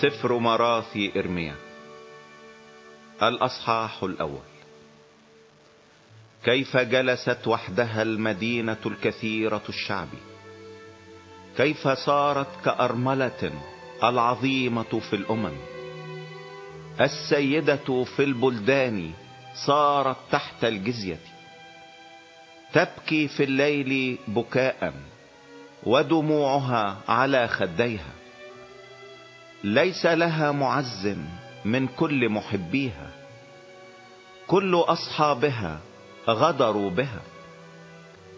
سفر مراثي إرميا. الأصحاح الأول. كيف جلست وحدها المدينة الكثيرة الشعب؟ كيف صارت كأرملة العظيمة في الأمم؟ السيدة في البلدان صارت تحت الجزية. تبكي في الليل بكاء ودموعها على خديها. ليس لها معز من كل محبيها كل أصحابها غدروا بها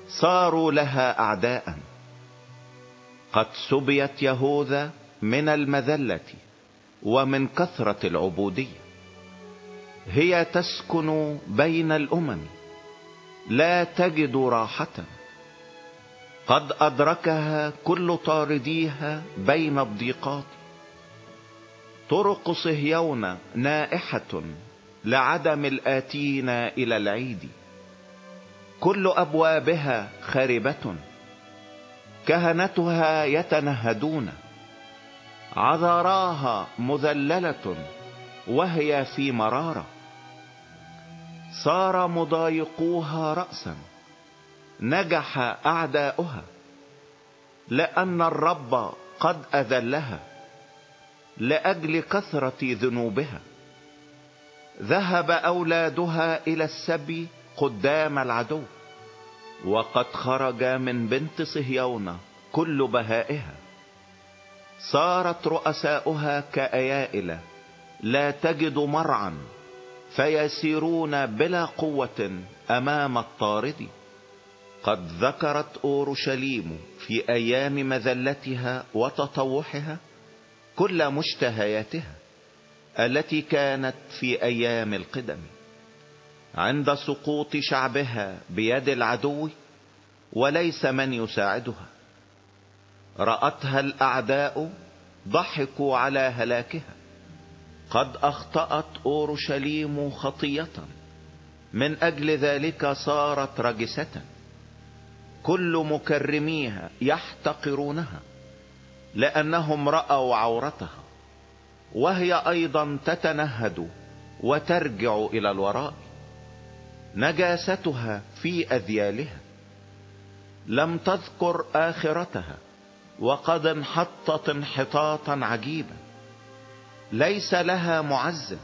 صاروا لها اعداء. قد سبيت يهوذا من المذلة ومن كثرة العبودية. هي تسكن بين الأمم لا تجد راحة. قد أدركها كل طارديها بين الضيقات. طرق صهيون نائحة لعدم الآتين إلى العيد. كل أبوابها خاربة كهنتها يتنهدون. عذراها مذللة وهي في مرارة. صار مضايقوها رأسا نجح أعداؤها لأن الرب قد أذلها. لأجل كثرة ذنوبها. ذهب أولادها إلى السبي قدام العدو وقد خرج من بنت صهيون كل بهائها. صارت رؤساؤها كأيائل لا تجد مرعا فيسيرون بلا قوة أمام الطارد. قد ذكرت أورشليم في أيام مذلتها وتطوحها كل مشتهياتها التي كانت في أيام القدم عند سقوط شعبها بيد العدو وليس من يساعدها. رأتها الأعداء ضحكوا على هلاكها. قد أخطأت أورشليم خطية. من أجل ذلك صارت رجسة. كل مكرميها يحتقرونها. لأنهم رأوا عورتها وهي أيضا تتنهد وترجع إلى الوراء. نجاستها في أذيالها لم تذكر آخرتها وقد انحطت انحطاطا عجيبا. ليس لها معز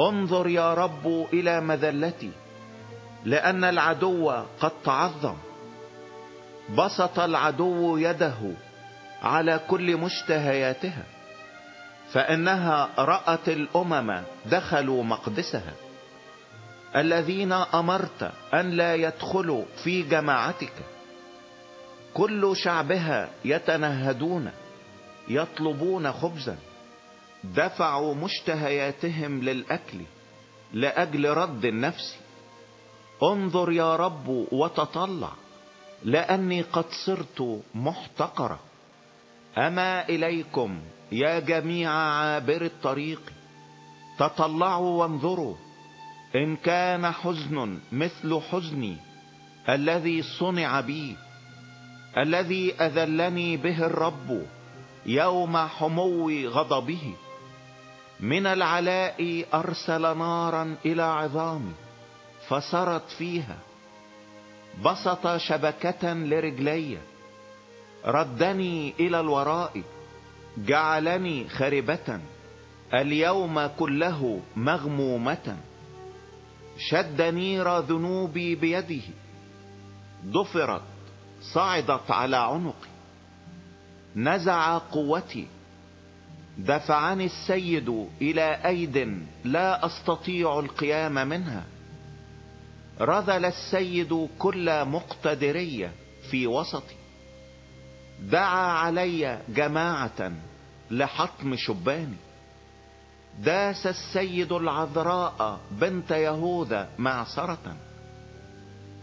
انظر يا رب إلى مذلتي لأن العدو قد تعظم. بسط العدو يده على كل مشتهياتها فإنها رأت الأمم دخلوا مقدسها. الذين أمرت أن لا يدخلوا في جماعتك كل شعبها يتنهدون يطلبون خبزا. دفعوا مشتهياتهم للأكل لأجل رد النفس. انظر يا رب وتطلع لأني قد صرت محتقرة. اما اليكم يا جميع عابر الطريق تطلعوا وانظروا ان كان حزن مثل حزني الذي صنع بي الذي اذلني به الرب يوم حمو غضبه من العلاء ارسل نارا إلى عظامي فسرت فيها بسط شبكة لرجلي ردني إلى الوراء جعلني خربة اليوم كله مغمومة. شد نير ذنوبي بيده ضفرت صعدت على عنقي. نزع قوتي دفعني السيد إلى أيد لا أستطيع القيام منها. رذل السيد كل مقتدرية في وسطي. دعا علي جماعة لحطم شباني. داس السيد العذراء بنت يهوذا معصرة.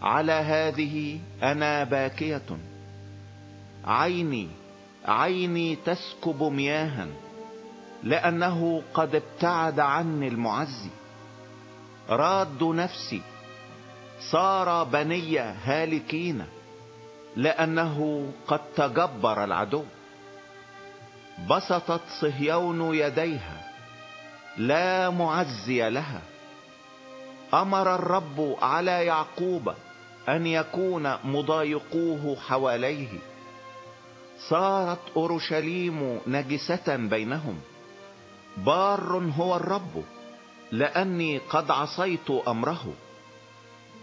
على هذه أنا باكية. عيني عيني تسكب مياها لأنه قد ابتعد عني المعزي. راد نفسي صار بني هالكين. لأنه قد تجبر العدو. بسطت صهيون يديها لا معزي لها. أمر الرب على يعقوب أن يكون مضايقوه حواليه. صارت أورشليم نجسة بينهم. بار هو الرب لأني قد عصيت أمره.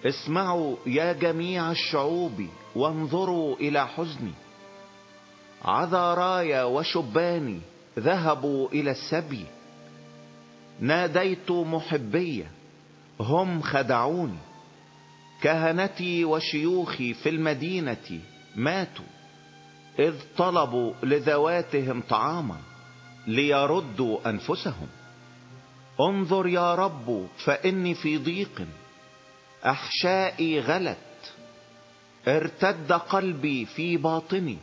اسمعوا يا جميع الشعوب وانظروا إلى حزني. عذاراي وشباني ذهبوا إلى السبي. ناديت محبي هم خدعوني. كهنتي وشيوخي في المدينة ماتوا. إذ طلبوا لذواتهم طعاما ليردوا أنفسهم. انظر يا رب فإني في ضيق. أحشائي غلت ارتد قلبي في باطني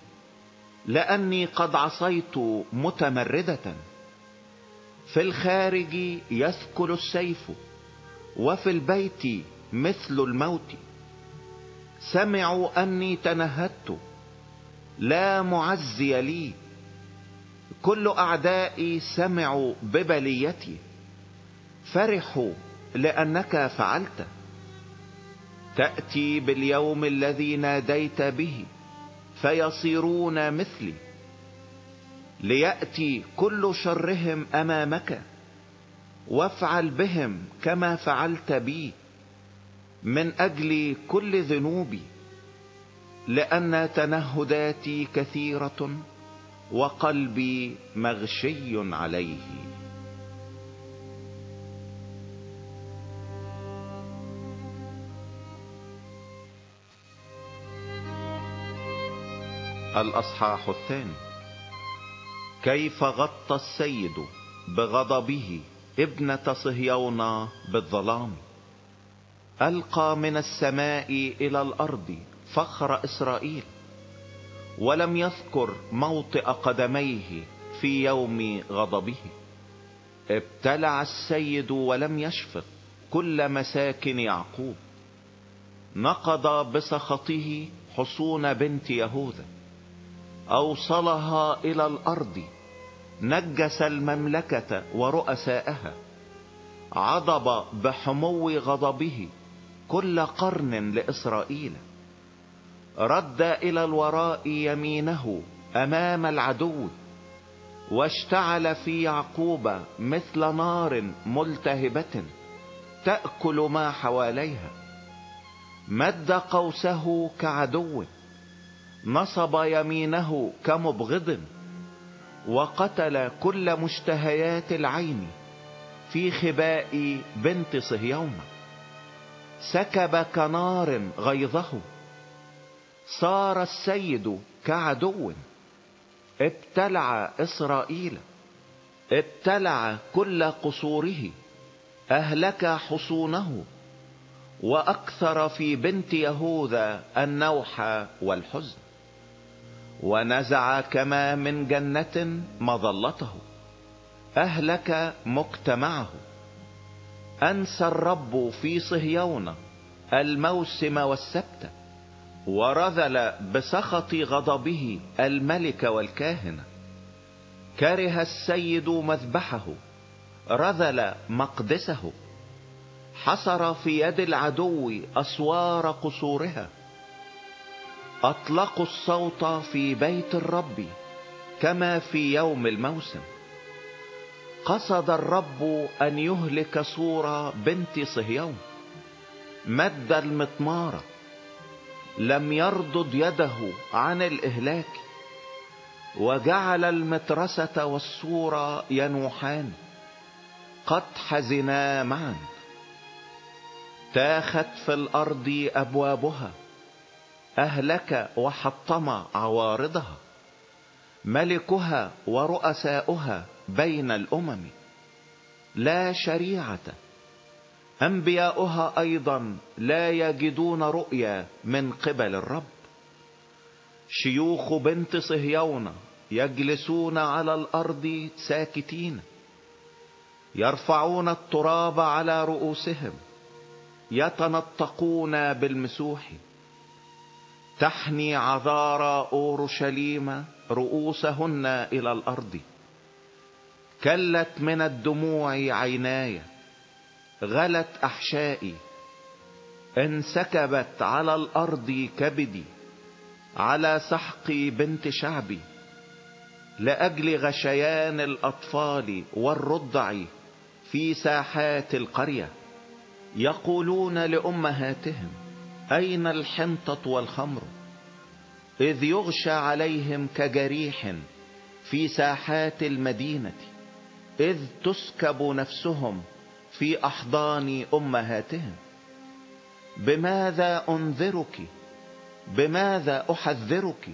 لأني قد عصيت متمردة. في الخارج يثكل السيف وفي البيت مثل الموت. سمعوا أني تنهدت لا معزي لي. كل أعدائي سمعوا ببليتي. فرحوا لأنك فعلت. تأتي باليوم الذي ناديت به فيصيرون مثلي. ليأتي كل شرهم أمامك وافعل بهم كما فعلت بي. من أجل كل ذنوبي لأن تنهداتي كثيرة وقلبي مغشي عليه. الأصحاح الثاني. كيف غطى السيد بغضبه ابنة صهيون بالظلام؟ ألقى من السماء إلى الأرض فخر إسرائيل ولم يذكر موطئ قدميه في يوم غضبه. ابتلع السيد ولم يشفق كل مساكن يعقوب. نقض بسخطه حصون بنت يهوذا. أوصلها إلى الأرض نجس المملكة ورؤساءها عضب بحمو غضبه كل قرن لإسرائيل. رد إلى الوراء يمينه أمام العدو واشتعل في يعقوب مثل نار ملتهبة تأكل ما حواليها. مد قوسه كعدو نصب يمينه كمبغض وقتل كل مشتهيات العين في خباء بنت صهيون. سكب كنار غيظه صار السيد كعدو. ابتلع إسرائيل ابتلع كل قصوره أهلك حصونه. وأكثر في بنت يهوذا النوح والحزن. ونزع كما من جنة مظلته أهلك مجتمعه أنسى الرب في صهيون الموسم والسبت ورذل بسخط غضبه الملك والكاهن. كره السيد مذبحه رذل مقدسه. حصر في يد العدو أسوار قصورها. اطلقوا الصوت في بيت الرب كما في يوم الموسم. قصد الرب أن يهلك صور بنت صهيون. مد المطمار لم يردد يده عن الإهلاك وجعل المترسة والصورة ينوحان. قد حزنا معا تاخت في الأرض أبوابها. أهلك وحطم عوارضها ملكها ورؤساؤها بين الأمم لا شريعة. أنبياؤها أيضا لا يجدون رؤيا من قبل الرب. شيوخ بنت صهيون يجلسون على الأرض ساكتين يرفعون التراب على رؤوسهم يتنطقون بالمسوح. تحني عذارى أورشليم رؤوسهن إلى الأرض. كلت من الدموع عيناي غلت أحشائي انسكبت على الأرض كبدي على سحق بنت شعبي. لأجل غشيان الأطفال والرضع في ساحات القرية يقولون لأمهاتهم أين الحنطة والخمر؟ إذ يغشى عليهم كجريح في ساحات المدينة إذ تسكب نفسهم في أحضان أمهاتهم. بماذا أنذرك؟ بماذا أحذرك؟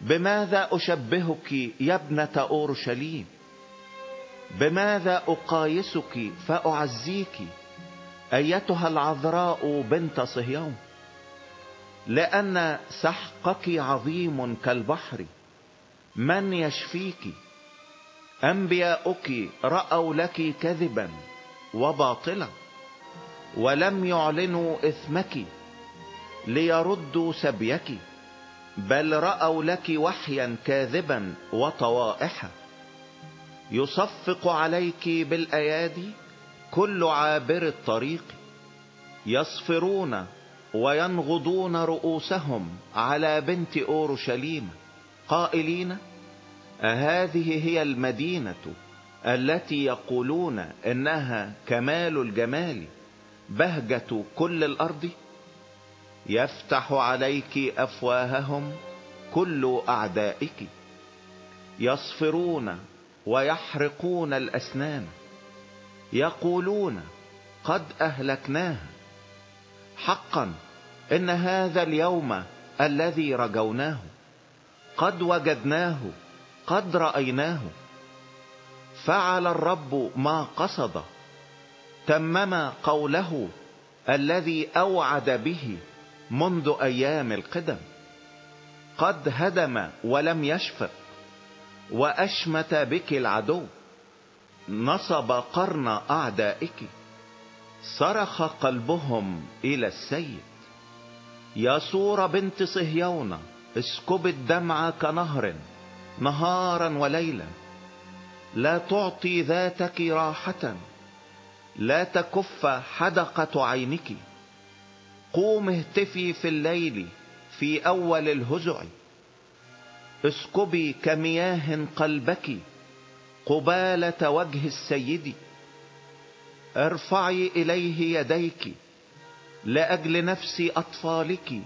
بماذا أشبهك يا ابنة أورشليم؟ بماذا أقايسك فأعزيك؟ أيتها العذراء بنت صهيون لأن سحقك عظيم كالبحر من يشفيك؟ أنبياؤك رأوا لك كذبا وباطلا ولم يعلنوا إثمك ليردوا سبيك بل رأوا لك وحيا كاذبا وطوائحا يصفق عليك بالأيادي؟ كل عابر الطريق يصفرون وينغضون رؤوسهم على بنت أورشليم. قائلين أهذه هي المدينة التي يقولون إنها كمال الجمال بهجة كل الأرض؟ يفتح عليك أفواههم كل أعدائك. يصفرون ويحرقون الأسنان. يقولون قد اهلكناها حقا إن هذا اليوم الذي رجوناه قد وجدناه قد رأيناه. فعل الرب ما قصد تمم قوله الذي أوعد به منذ أيام القدم. قد هدم ولم يشفق وأشمت بك العدو. نصب قرن أعدائك. صرخ قلبهم إلى السيد. يا صور بنت صهيون اسكب الدمع كنهر نهارا وليلا. لا تعطي ذاتك راحة لا تكف حدقة عينك. قوم اهتفي في الليل في أول الهزع. اسكبي كمياه قلبك. قبالة وجه السيد. ارفعي إليه يديك لأجل نفس أطفالك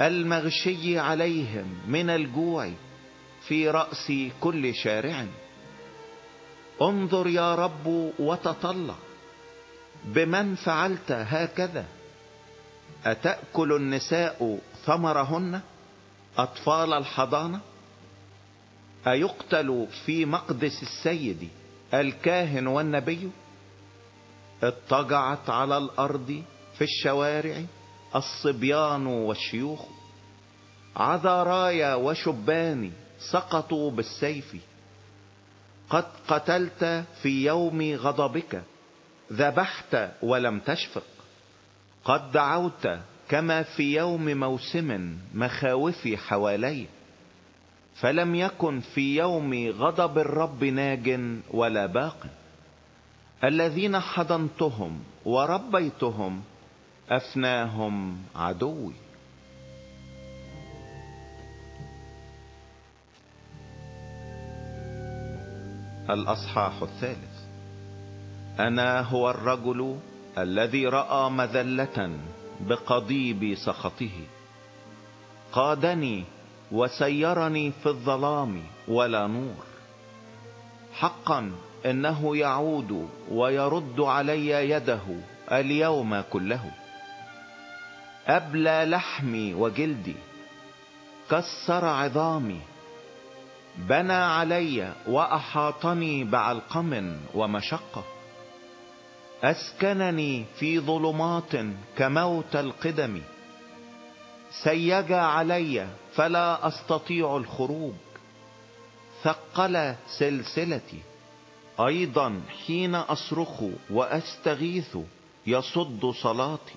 المغشي عليهم من الجوع في رأس كل شارع. انظر يا رب وتطلع بمن فعلت هكذا. أتأكل النساء ثمرهن أطفال الحضانة؟ أيقتل في مقدس السيد الكاهن والنبي؟ اضطجعت على الأرض في الشوارع الصبيان والشيوخ. عذرايا وشبان سقطوا بالسيف. قد قتلت في يوم غضبك ذبحت ولم تشفق. قد دعوت كما في يوم موسم مخاوفي حوالي فلم يكن في يوم غضب الرب ناج ولا باق. الذين حضنتهم وربيتهم أفناهم عدوي. الأصحاح الثالث. أنا هو الرجل الذي رأى مذلة بقضيب سخطه. قادني وسيرني في الظلام ولا نور. حقا إنه يعود ويرد علي يده اليوم كله. أبلى لحمي وجلدي كسر عظامي. بنى علي وأحاطني بعلقم ومشقة. أسكنني في ظلمات كموت القدم. سيج علي فلا أستطيع الخروج. ثقل سلسلتي. أيضا حين أصرخ وأستغيث يصد صلاتي.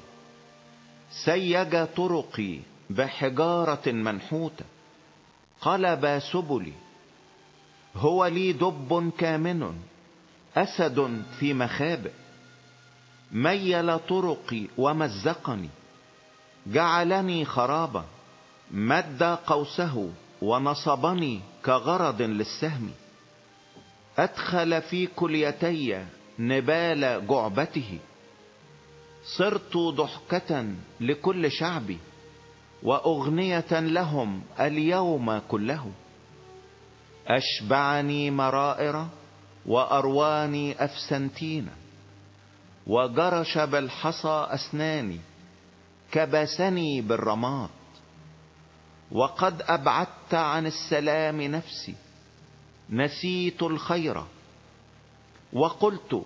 سيج طرقي بحجارة منحوتة. قلب سبلي. هو لي دب كامن أسد في مخابئ. ميل طرقي ومزقني. جعلني خرابا مد قوسه ونصبني كغرض للسهم. أدخل في كليتي نبال جعبته. صرت ضحكة لكل شعبي وأغنية لهم اليوم كله. أشبعني مرائر وأرواني أفسنتين وجرش بالحصى أسناني. كبسني بالرماد وقد أبعدت عن السلام نفسي نسيت الخير وقلت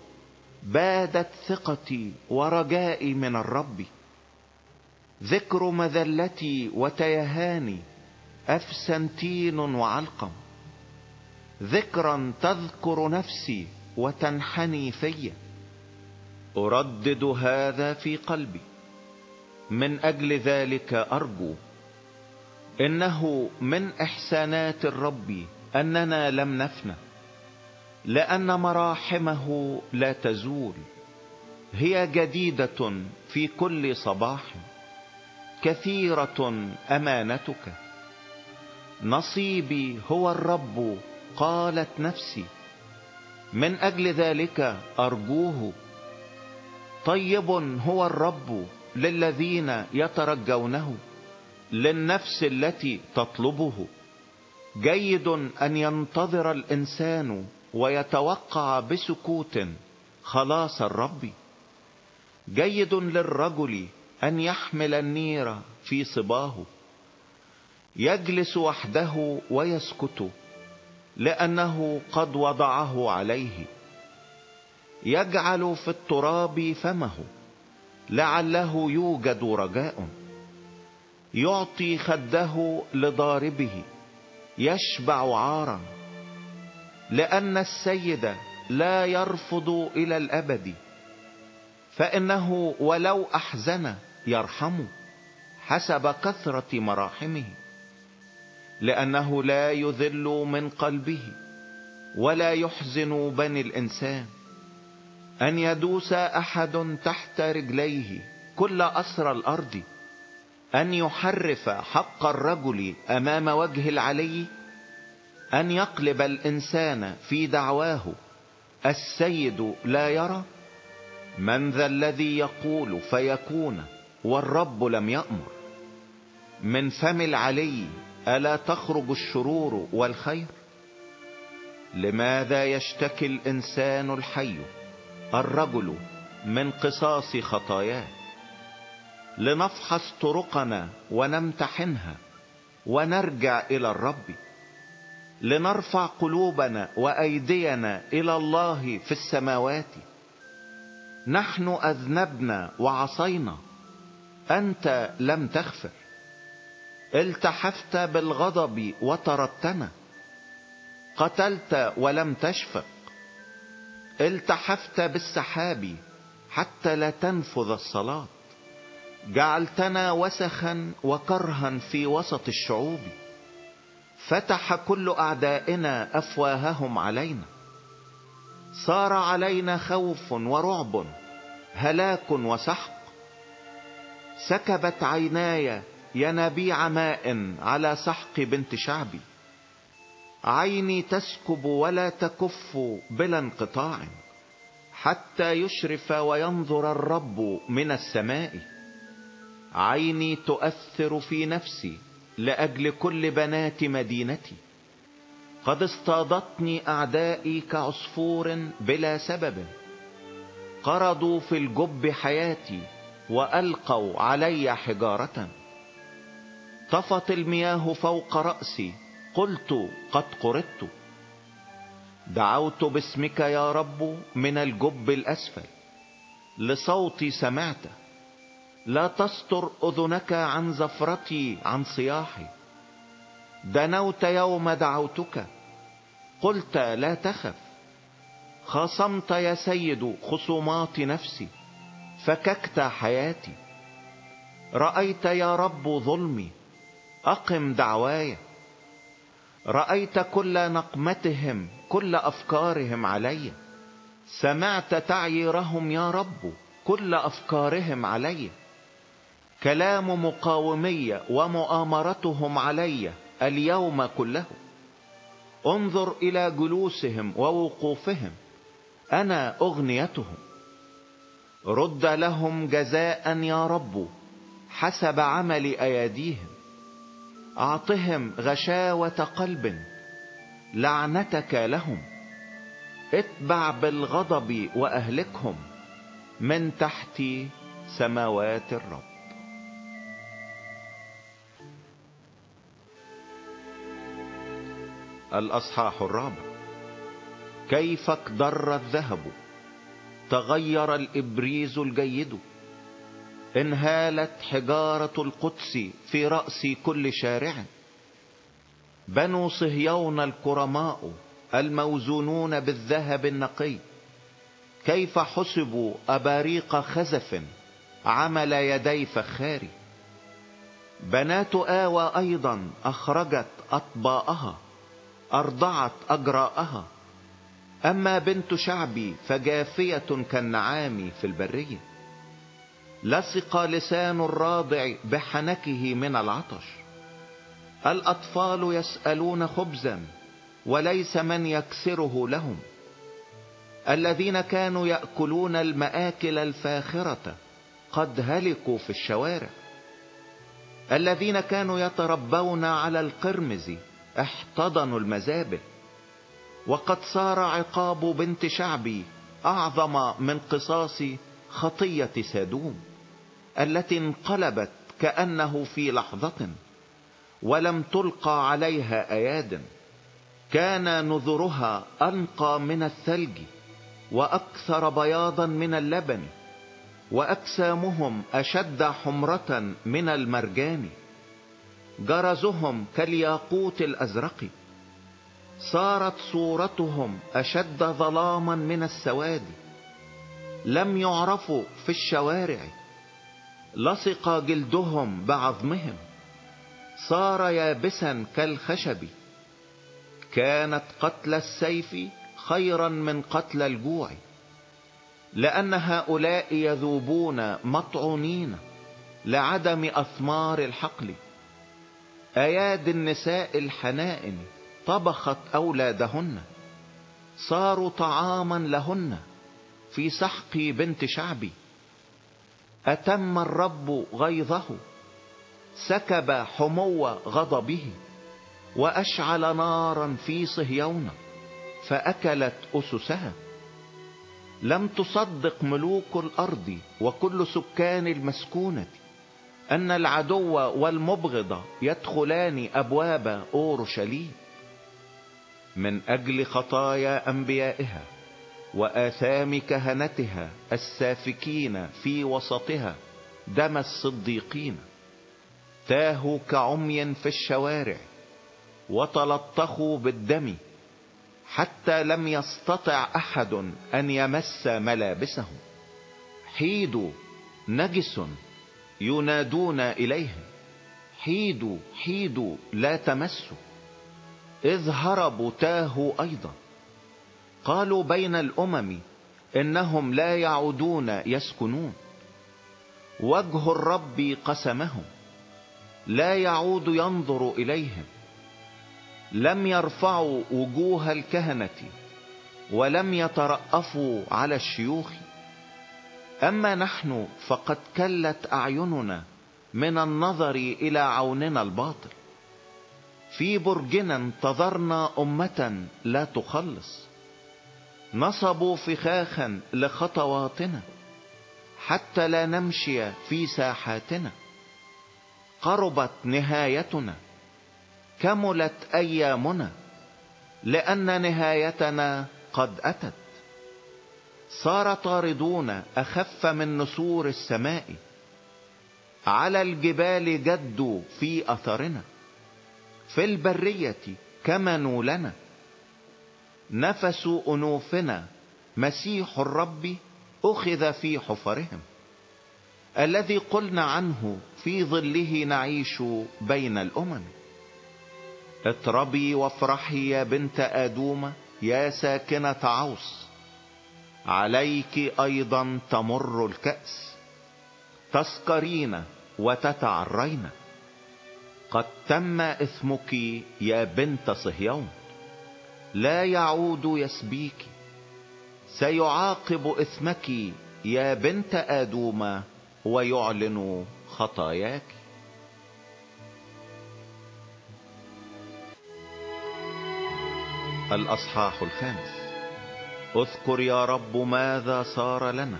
بادت ثقتي ورجائي من الرب. ذكر مذلتي وتيهاني افسنتين وعلقم ذكرا تذكر نفسي وتنحني في. أردد هذا في قلبي. من أجل ذلك أرجو إنه من إحسانات الرب أننا لم نفنى لأن مراحمه لا تزول هي جديدة في كل صباح كثيرة أمانتك. نصيبي هو الرب قالت نفسي. من أجل ذلك أرجوه. طيب هو الرب. للذين يترجونه للنفس التي تطلبه. جيد أن ينتظر الإنسان ويتوقع بسكوت خلاص الرب. جيد للرجل أن يحمل النير في صباه. يجلس وحده ويسكت لأنه قد وضعه عليه. يجعل في التراب فمه. لعله يوجد رجاء. يعطي خده لضاربه يشبع عارا. لأن السيد لا يرفض إلى الأبد فإنه ولو أحزن يرحم حسب كثرة مراحمه. لأنه لا يذل من قلبه ولا يحزن بني الإنسان. أن يدوس أحد تحت رجليه كل اسر الأرض أن يحرف حق الرجل أمام وجه العلي أن يقلب الإنسان في دعواه السيد لا يرى من ذا الذي يقول فيكون والرب لم يأمر. من فم العلي ألا تخرج الشرور والخير؟ لماذا يشتكي الإنسان الحي؟ الرجل من قصاص خطاياه. لنفحص طرقنا ونمتحنها ونرجع إلى الرب. لنرفع قلوبنا وأيدينا إلى الله في السماوات. نحن أذنبنا وعصينا. أنت لم تغفر. التحفت بالغضب وطردتنا قتلت ولم تشفق. التحفت بالسحاب حتى لا تنفذ الصلاة. جعلتنا وسخا وكرها في وسط الشعوب. فتح كل أعدائنا أفواههم علينا. صار علينا خوف ورعب هلاك وسحق. سكبت عيناي ينابيع ماء على سحق بنت شعبي. عيني تسكب ولا تكف بلا انقطاع حتى يشرف وينظر الرب من السماء. عيني تؤثر في نفسي لأجل كل بنات مدينتي. قد اصطادتني أعدائي كعصفور بلا سبب. قرضوا في الجب حياتي وألقوا علي حجارة. طفت المياه فوق رأسي قلت قد قرضت دعوت باسمك يا رب من الجب الأسفل. لصوتي سمعت. لا تستر أذنك عن زفرتي عن صياحي. دنوت يوم دعوتك. قلت لا تخف. خاصمت يا سيد خصومات نفسي. فككت حياتي. رأيت يا رب ظلمي. أقم دعواي. رأيت كل نقمتهم كل أفكارهم علي. سمعت تعييرهم يا رب كل أفكارهم علي. كلام مقاومية ومؤامرتهم علي اليوم كله. انظر إلى جلوسهم ووقوفهم أنا أغنيتهم. رد لهم جزاء يا رب حسب عمل أياديهم. أعطهم غشاوة قلب لعنتك لهم. اتبع بالغضب وأهلكهم من تحت سماوات الرب. الأصحاح الرابع. كيف اكدر الذهب؟ تغير الإبريز الجيد. انهالت حجارة القدس في رأس كل شارع. بنو صهيون الكرماء الموزونون بالذهب النقي كيف حسبوا أباريق خزف عمل يدي فخاري بنات آوى أيضا أخرجت أطباءها أرضعت أجراءها. أما بنت شعبي فجافية كالنعام في البرية. لصق لسان الراضع بحنكه من العطش. الأطفال يسألون خبزا وليس من يكسره لهم. الذين كانوا يأكلون المآكل الفاخرة قد هلكوا في الشوارع. الذين كانوا يتربون على القرمز احتضنوا المزابل وقد صار عقاب بنت شعبي أعظم من قصاص خطية سادوم. التي انقلبت كأنه في لحظة ولم تلقى عليها أياد. كان نذرها أنقى من الثلج وأكثر بياضا من اللبن وأجسامهم أشد حمرة من المرجان. جرزهم كالياقوت الأزرق صارت صورتهم أشد ظلاما من السواد. لم يعرفوا في الشوارع لصق جلدهم بعظمهم صار يابسا كالخشب. كانت قتل السيف خيرا من قتل الجوع لأن هؤلاء يذوبون مطعونين لعدم أثمار الحقل. أياد النساء الحنائن طبخت أولادهن صاروا طعاما لهن في سحق بنت شعبي. أتم الرب غيظه سكب حمو غضبه وأشعل نارا في صهيون فأكلت أسسها. لم تصدق ملوك الأرض وكل سكان المسكونة أن العدو والمبغض يدخلان أبواب أورشليم. من أجل خطايا أنبيائها وآثام كهنتها السافكين في وسطها دم الصديقين. تاهوا كعمي في الشوارع وتلطخوا بالدم حتى لم يستطع أحد أن يمس ملابسهم. حيدوا نجس ينادون اليهم حيدوا حيدوا لا تمسوا اذ هربوا تاهوا أيضا قالوا بين الأمم إنهم لا يعودون يسكنون. وجه الرب قسمهم لا يعود ينظر إليهم. لم يرفعوا وجوه الكهنة ولم يترأفوا على الشيوخ. أما نحن فقد كلت أعيننا من النظر إلى عوننا الباطل. في برجنا انتظرنا أمة لا تخلص. نصبوا فخاخا لخطواتنا حتى لا نمشي في ساحاتنا. قربت نهايتنا كملت أيامنا لأن نهايتنا قد أتت. صار طاردون أخف من نسور السماء على الجبال جدوا في أثرنا. في البرية كمنوا لنا نفس أنوفنا. مسيح الرب أخذ في حفرهم. الذي قلنا عنه في ظله نعيش بين الأمم. اطربي وافرحي يا بنت آدومة يا ساكنة عوص عليك أيضا تمر الكأس. تسكرين وتتعرين. قد تم إثمك يا بنت صهيون. لا يعود يسبيك سيعاقب إثمك يا بنت آدوم ويعلن خطاياك. الأصحاح الخامس. اذكر يا رب ماذا صار لنا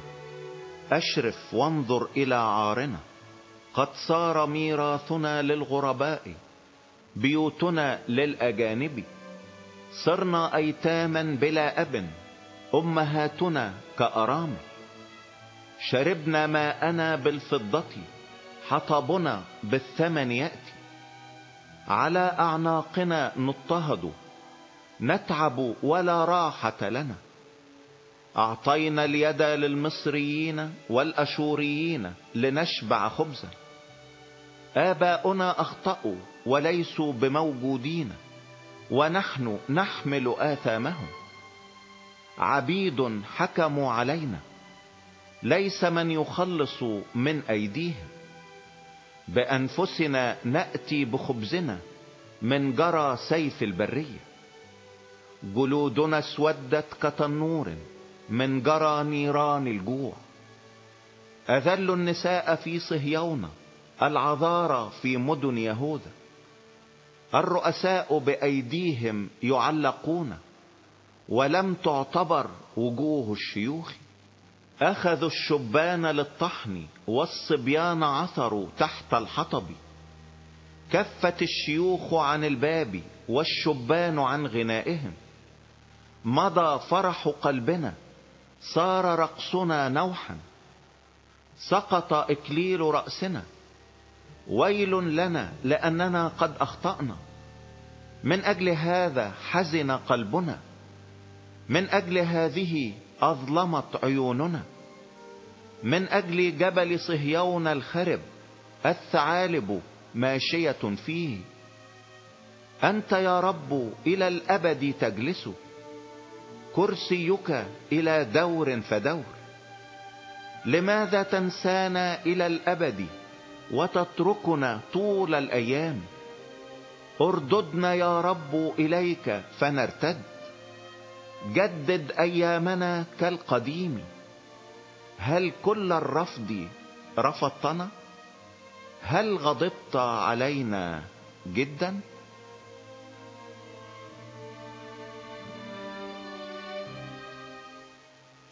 أشرف وانظر إلى عارنا. قد صار ميراثنا للغرباء بيوتنا للأجانب. صرنا أيتاما بلا أب أمهاتنا كأرام. شربنا ماءنا بالفضة حطبنا بالثمن يأتي. على أعناقنا نضطهد نتعب ولا راحة لنا. أعطينا اليد للمصريين والأشوريين لنشبع خبزا. آباؤنا أخطأوا وليسوا بموجودين. ونحن نحمل آثامهم. عبيد حكموا علينا. ليس من يخلص من أيديهم. بأنفسنا نأتي بخبزنا من جرى سيف البرية. جلودنا اسودت كتنور من جرى نيران الجوع. أذل النساء في صهيون العذارى في مدن يهوذا. الرؤساء بأيديهم يعلقون ولم تعتبر وجوه الشيوخ. أخذوا الشبان للطحن والصبيان عثروا تحت الحطب. كفت الشيوخ عن الباب والشبان عن غنائهم. مضى فرح قلبنا صار رقصنا نوحا. سقط إكليل رأسنا ويل لنا لأننا قد أخطأنا. من أجل هذا حزن قلبنا. من أجل هذه أظلمت عيوننا. من أجل جبل صهيون الخرب الثعالب ماشية فيه. أنت يا رب إلى الأبد تجلس. كرسيك إلى دور فدور. لماذا تنسانا إلى الأبد؟ وتتركنا طول الأيام. ارددنا يا رب إليك فنرتد. جدد أيامنا كالقديم. هل كل الرفض رفضتنا؟ هل غضبت علينا جدا؟